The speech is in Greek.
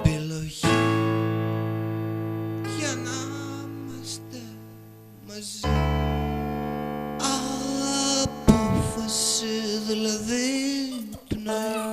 Επιλογή για να είμαστε μαζί the love tonight.